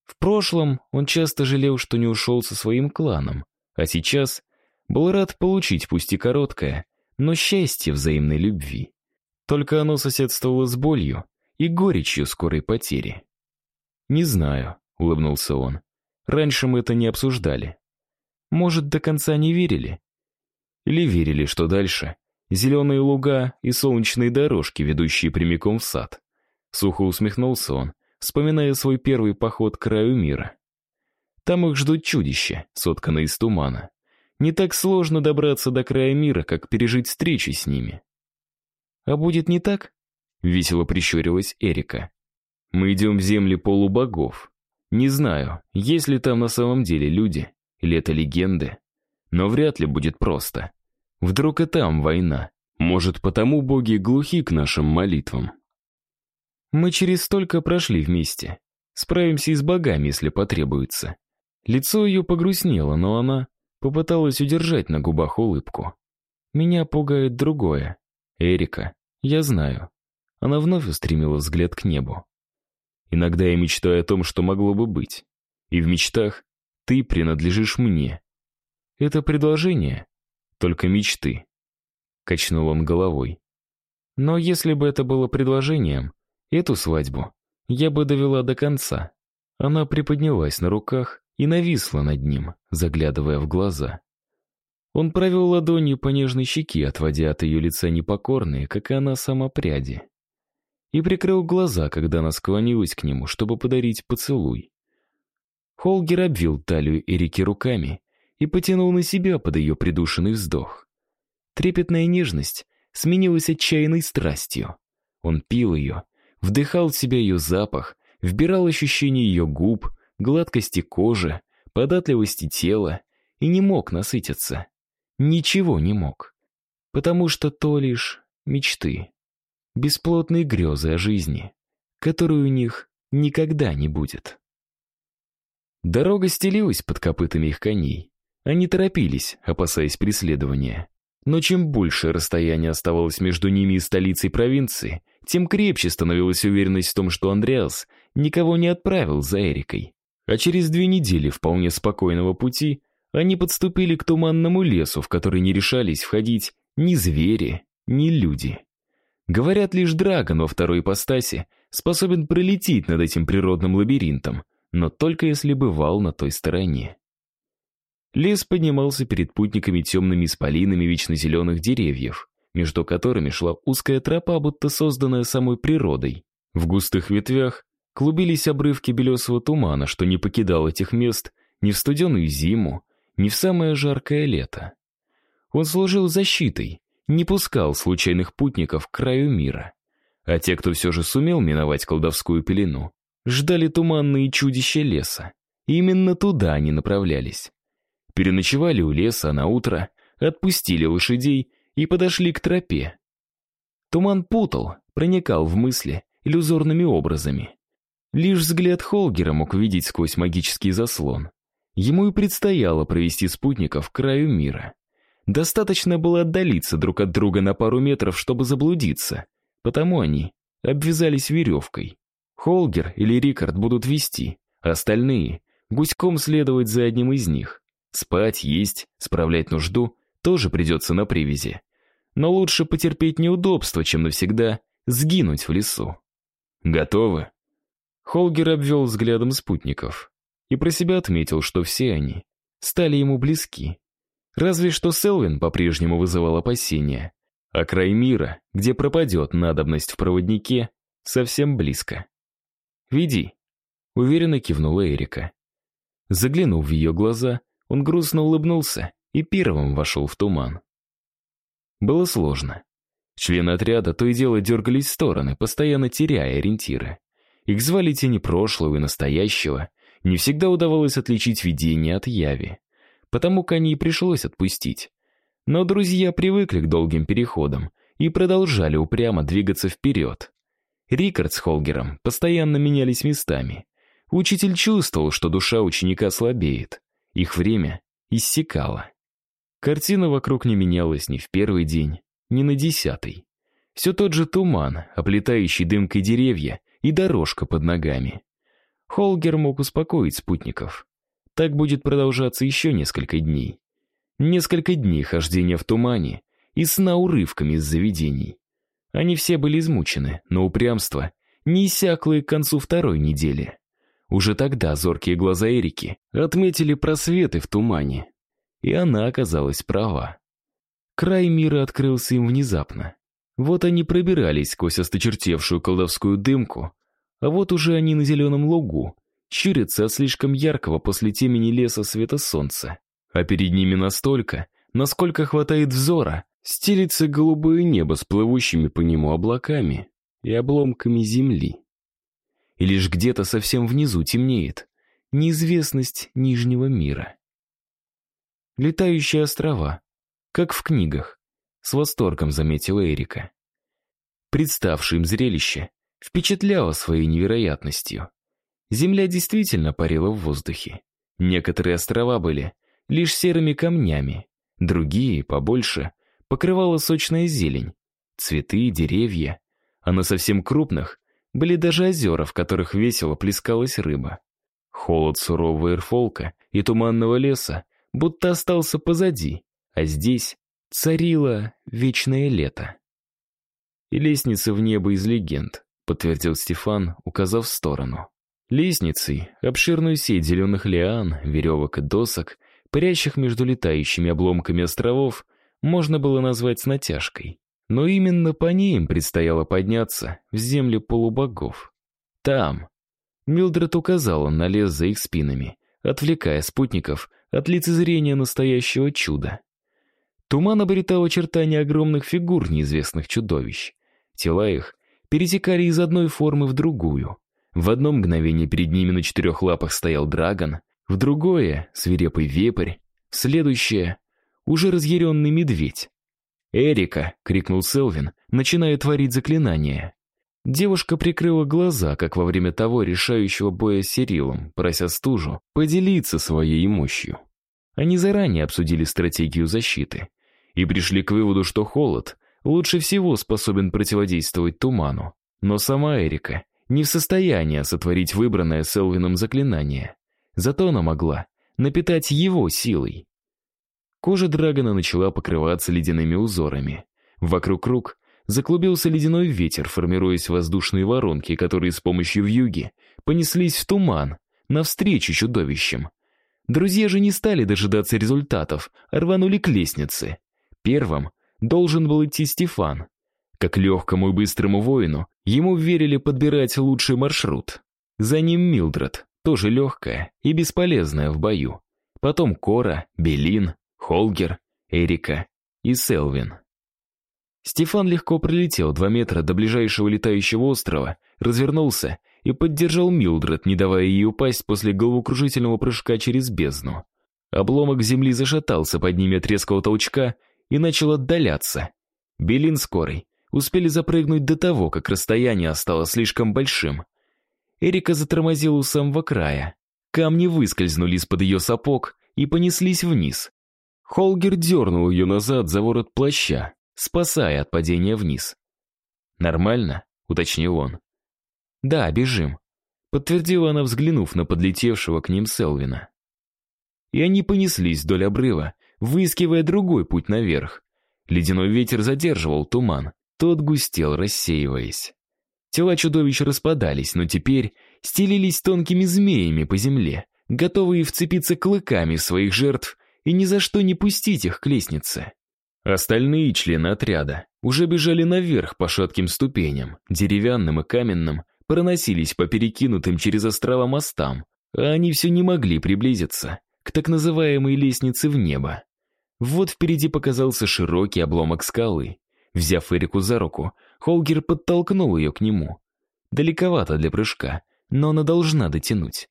В прошлом он часто жалел, что не ушел со своим кланом, а сейчас был рад получить пусть и короткое, но счастье взаимной любви. Только оно соседствовало с болью и горечью скорой потери. «Не знаю», — улыбнулся он. «Раньше мы это не обсуждали. Может, до конца не верили? Или верили, что дальше зеленые луга и солнечные дорожки, ведущие прямиком в сад. Сухо усмехнулся он, вспоминая свой первый поход к краю мира. Там их ждут чудища, сотканные из тумана. Не так сложно добраться до края мира, как пережить встречи с ними. А будет не так? Весело прищурилась Эрика. Мы идем в земли полубогов. Не знаю, есть ли там на самом деле люди, или это легенды. Но вряд ли будет просто. Вдруг и там война. Может, потому боги глухи к нашим молитвам. Мы через столько прошли вместе. Справимся и с богами, если потребуется. Лицо ее погрустнело, но она попыталась удержать на губах улыбку. Меня пугает другое. Эрика, я знаю. Она вновь устремила взгляд к небу. Иногда я мечтаю о том, что могло бы быть. И в мечтах ты принадлежишь мне. Это предложение только мечты. Качнул он головой. Но если бы это было предложением, эту свадьбу я бы довела до конца. Она приподнялась на руках и нависла над ним, заглядывая в глаза. Он провел ладонью по нежной щеке, отводя от ее лица непокорные, как и она сама пряди и прикрыл глаза, когда она склонилась к нему, чтобы подарить поцелуй. Холгер обвил талию Эрики руками и потянул на себя под ее придушенный вздох. Трепетная нежность сменилась отчаянной страстью. Он пил ее, вдыхал в себя ее запах, вбирал ощущение ее губ, гладкости кожи, податливости тела и не мог насытиться. Ничего не мог. Потому что то лишь мечты бесплотные грезы о жизни, которой у них никогда не будет. Дорога стелилась под копытами их коней. Они торопились, опасаясь преследования. Но чем больше расстояние оставалось между ними и столицей провинции, тем крепче становилась уверенность в том, что Андреас никого не отправил за Эрикой. А через две недели вполне спокойного пути они подступили к туманному лесу, в который не решались входить ни звери, ни люди. Говорят, лишь Драгон во второй ипостаси способен пролететь над этим природным лабиринтом, но только если бывал на той стороне. Лес поднимался перед путниками темными исполинами вечно зеленых деревьев, между которыми шла узкая тропа, будто созданная самой природой. В густых ветвях клубились обрывки белесого тумана, что не покидал этих мест ни в студеную зиму, ни в самое жаркое лето. Он служил защитой, не пускал случайных путников к краю мира. А те, кто все же сумел миновать колдовскую пелену, ждали туманные чудища леса. Именно туда они направлялись. Переночевали у леса, а на утро отпустили лошадей и подошли к тропе. Туман путал, проникал в мысли иллюзорными образами. Лишь взгляд Холгера мог видеть сквозь магический заслон. Ему и предстояло провести спутников к краю мира. Достаточно было отдалиться друг от друга на пару метров, чтобы заблудиться. Потому они обвязались веревкой. Холгер или Рикард будут вести, а остальные — гуськом следовать за одним из них. Спать, есть, справлять нужду тоже придется на привязи. Но лучше потерпеть неудобства, чем навсегда сгинуть в лесу. Готовы? Холгер обвел взглядом спутников и про себя отметил, что все они стали ему близки. Разве что Селвин по-прежнему вызывал опасения. А край мира, где пропадет надобность в проводнике, совсем близко. «Веди», — уверенно кивнула Эрика. Заглянув в ее глаза, он грустно улыбнулся и первым вошел в туман. Было сложно. Члены отряда то и дело дергались в стороны, постоянно теряя ориентиры. Их звали тени прошлого и настоящего, не всегда удавалось отличить видение от яви потому коней пришлось отпустить. Но друзья привыкли к долгим переходам и продолжали упрямо двигаться вперед. Рикард с Холгером постоянно менялись местами. Учитель чувствовал, что душа ученика слабеет. Их время иссякало. Картина вокруг не менялась ни в первый день, ни на десятый. Все тот же туман, оплетающий дымкой деревья и дорожка под ногами. Холгер мог успокоить спутников. Так будет продолжаться еще несколько дней. Несколько дней хождения в тумане и сна урывками из заведений. Они все были измучены, но упрямство не иссякло и к концу второй недели. Уже тогда зоркие глаза Эрики отметили просветы в тумане, и она оказалась права. Край мира открылся им внезапно. Вот они пробирались сквозь осточертевшую колдовскую дымку, а вот уже они на зеленом лугу, щурятся от слишком яркого после темени леса света солнца. А перед ними настолько, насколько хватает взора, стелится голубое небо с плывущими по нему облаками и обломками земли. И лишь где-то совсем внизу темнеет неизвестность Нижнего мира. Летающие острова, как в книгах, с восторгом заметила Эрика. Представшее им зрелище впечатляло своей невероятностью. Земля действительно парила в воздухе. Некоторые острова были лишь серыми камнями, другие, побольше, покрывала сочная зелень, цветы, деревья, а на совсем крупных были даже озера, в которых весело плескалась рыба. Холод сурового эрфолка и туманного леса будто остался позади, а здесь царило вечное лето. И лестница в небо из легенд, подтвердил Стефан, указав в сторону. Лестницей, обширную сеть зеленых лиан, веревок и досок, парящих между летающими обломками островов, можно было назвать с натяжкой. Но именно по ней им предстояло подняться в земли полубогов. Там. Милдред указала на лес за их спинами, отвлекая спутников от лицезрения настоящего чуда. Туман обретал очертания огромных фигур неизвестных чудовищ. Тела их перетекали из одной формы в другую. В одно мгновение перед ними на четырех лапах стоял драгон, в другое — свирепый вепрь, в следующее — уже разъяренный медведь. «Эрика!» — крикнул Селвин, начиная творить заклинание. Девушка прикрыла глаза, как во время того решающего боя с Сирилом, прося стужу поделиться своей мощью. Они заранее обсудили стратегию защиты и пришли к выводу, что холод лучше всего способен противодействовать туману. Но сама Эрика не в состоянии сотворить выбранное Селвином заклинание. Зато она могла напитать его силой. Кожа драгона начала покрываться ледяными узорами. Вокруг рук заклубился ледяной ветер, формируясь воздушные воронки, которые с помощью вьюги понеслись в туман, навстречу чудовищам. Друзья же не стали дожидаться результатов, а рванули к лестнице. Первым должен был идти Стефан. Как легкому и быстрому воину, ему верили подбирать лучший маршрут. За ним Милдред, тоже легкая и бесполезная в бою. Потом Кора, Белин, Холгер, Эрика и Селвин. Стефан легко пролетел два метра до ближайшего летающего острова, развернулся и поддержал Милдред, не давая ей упасть после головокружительного прыжка через бездну. Обломок земли зашатался под ними от резкого толчка и начал отдаляться. Белин скорый успели запрыгнуть до того, как расстояние стало слишком большим. Эрика затормозила у самого края. Камни выскользнули из-под ее сапог и понеслись вниз. Холгер дернул ее назад за ворот плаща, спасая от падения вниз. «Нормально?» — уточнил он. «Да, бежим», — подтвердила она, взглянув на подлетевшего к ним Селвина. И они понеслись вдоль обрыва, выискивая другой путь наверх. Ледяной ветер задерживал туман, тот густел, рассеиваясь. Тела чудовищ распадались, но теперь стелились тонкими змеями по земле, готовые вцепиться клыками в своих жертв и ни за что не пустить их к лестнице. Остальные члены отряда уже бежали наверх по шатким ступеням, деревянным и каменным, проносились по перекинутым через острова мостам, а они все не могли приблизиться к так называемой лестнице в небо. Вот впереди показался широкий обломок скалы. Взяв Эрику за руку, Холгер подтолкнул ее к нему. Далековато для прыжка, но она должна дотянуть.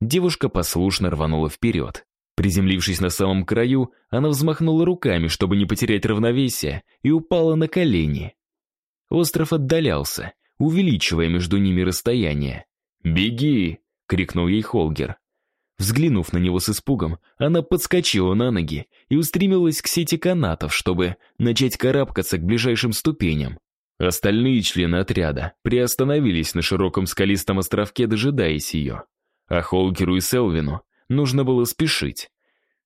Девушка послушно рванула вперед. Приземлившись на самом краю, она взмахнула руками, чтобы не потерять равновесие, и упала на колени. Остров отдалялся, увеличивая между ними расстояние. «Беги!» — крикнул ей Холгер. Взглянув на него с испугом, она подскочила на ноги и устремилась к сети канатов, чтобы начать карабкаться к ближайшим ступеням. Остальные члены отряда приостановились на широком скалистом островке, дожидаясь ее. А Холгеру и Селвину нужно было спешить.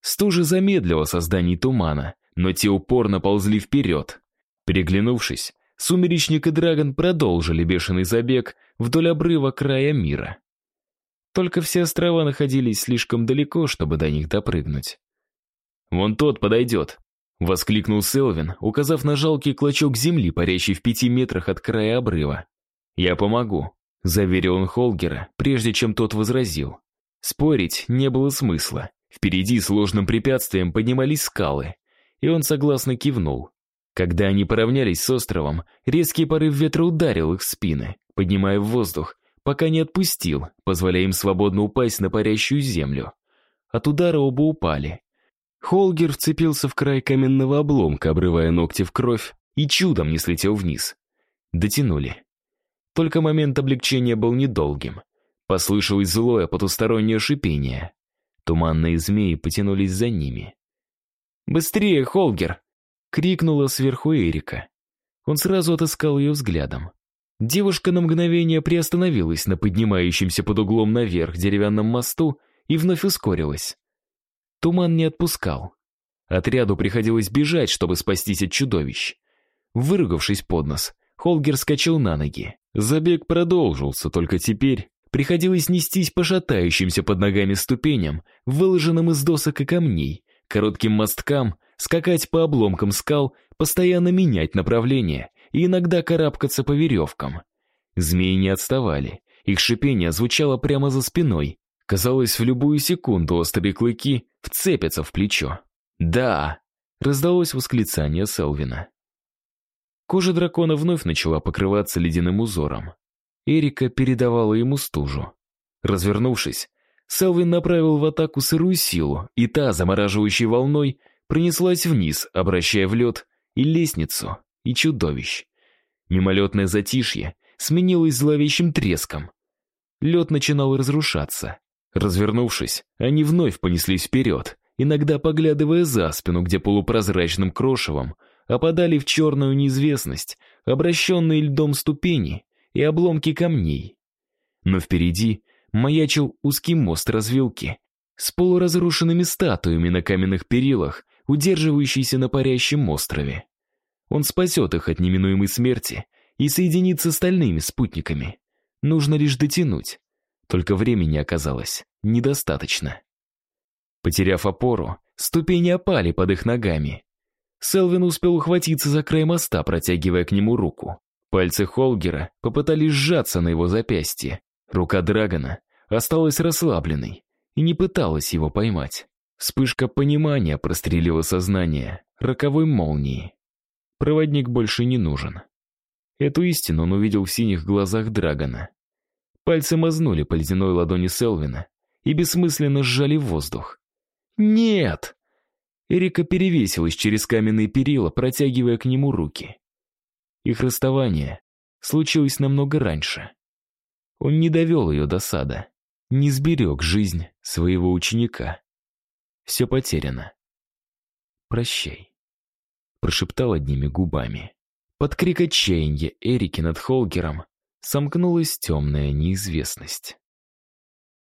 Стужа замедлила создание тумана, но те упорно ползли вперед. Переглянувшись, Сумеречник и Драгон продолжили бешеный забег вдоль обрыва края мира. Только все острова находились слишком далеко, чтобы до них допрыгнуть. «Вон тот подойдет», — Воскликнул Селвин, указав на жалкий клочок земли, парящий в пяти метрах от края обрыва. «Я помогу», — заверил он Холгера, прежде чем тот возразил. Спорить не было смысла. Впереди сложным препятствием поднимались скалы, и он согласно кивнул. Когда они поравнялись с островом, резкий порыв ветра ударил их в спины, поднимая в воздух, пока не отпустил, позволяя им свободно упасть на парящую землю. От удара оба упали. Холгер вцепился в край каменного обломка, обрывая ногти в кровь, и чудом не слетел вниз. Дотянули. Только момент облегчения был недолгим. Послышалось злое потустороннее шипение. Туманные змеи потянулись за ними. «Быстрее, Холгер!» — крикнула сверху Эрика. Он сразу отыскал ее взглядом. Девушка на мгновение приостановилась на поднимающемся под углом наверх деревянном мосту и вновь ускорилась. Туман не отпускал. Отряду приходилось бежать, чтобы спастись от чудовищ. Выругавшись под нос, Холгер скачал на ноги. Забег продолжился, только теперь приходилось нестись по шатающимся под ногами ступеням, выложенным из досок и камней, коротким мосткам, скакать по обломкам скал, постоянно менять направление и иногда карабкаться по веревкам. Змеи не отставали, их шипение звучало прямо за спиной. Казалось, в любую секунду острые клыки вцепятся в плечо. «Да!» — раздалось восклицание Селвина. Кожа дракона вновь начала покрываться ледяным узором. Эрика передавала ему стужу. Развернувшись, Селвин направил в атаку сырую силу, и та, замораживающей волной, пронеслась вниз, обращая в лед и лестницу, и чудовищ. Мимолетное затишье сменилось зловещим треском. Лед начинал разрушаться. Развернувшись, они вновь понеслись вперед, иногда поглядывая за спину, где полупрозрачным крошевом опадали в черную неизвестность, обращенные льдом ступени и обломки камней. Но впереди маячил узкий мост развилки с полуразрушенными статуями на каменных перилах, удерживающийся на парящем острове. Он спасет их от неминуемой смерти и соединится с остальными спутниками. Нужно лишь дотянуть. Только времени оказалось недостаточно. Потеряв опору, ступени опали под их ногами. Селвин успел ухватиться за край моста, протягивая к нему руку. Пальцы Холгера попытались сжаться на его запястье. Рука Драгона осталась расслабленной и не пыталась его поймать. Вспышка понимания прострелила сознание роковой молнией. Проводник больше не нужен. Эту истину он увидел в синих глазах Драгона. Пальцы мазнули по ледяной ладони Селвина и бессмысленно сжали воздух. «Нет!» Эрика перевесилась через каменные перила, протягивая к нему руки. Их расставание случилось намного раньше. Он не довел ее до сада, не сберег жизнь своего ученика. Все потеряно. «Прощай», — прошептал одними губами. Под крик отчаяния Эрики над Холгером сомкнулась темная неизвестность.